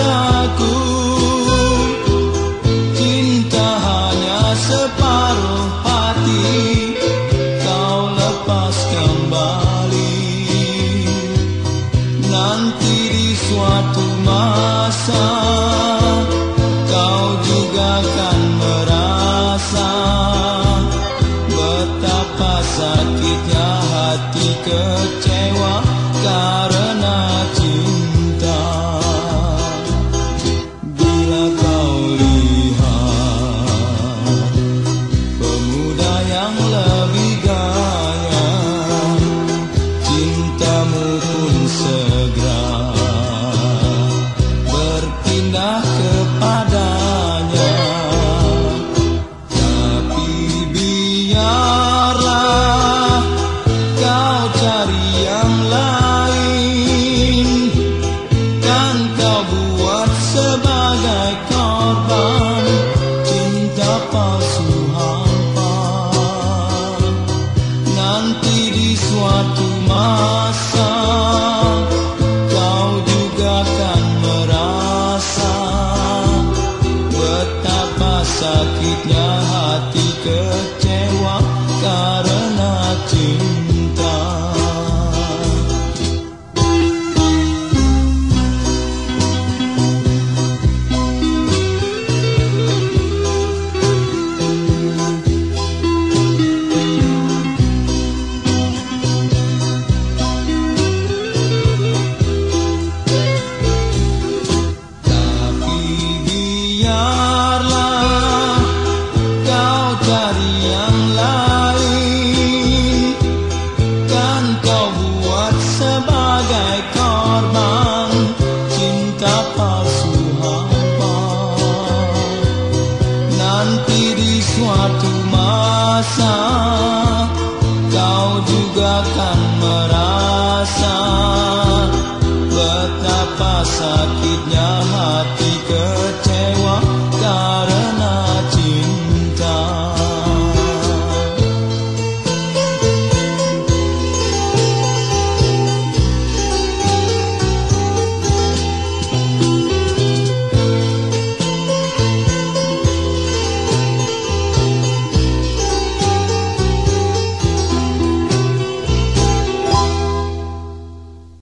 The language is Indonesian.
padaku. Cinta hanya separuh hati. Kau lepas kembali. Nanti di suatu masa Kau juga akan merasa Betapa sakitnya hati kecewa. karena Kau cari yang lain Dan kau buat sebagai korban Cinta palsu hampa Nanti di suatu masa Kau juga akan merasa Betapa sakitnya hati kecewa Cinta palsu hampa Nanti di suatu masa Kau juga akan merasa Betapa sakitnya hati ke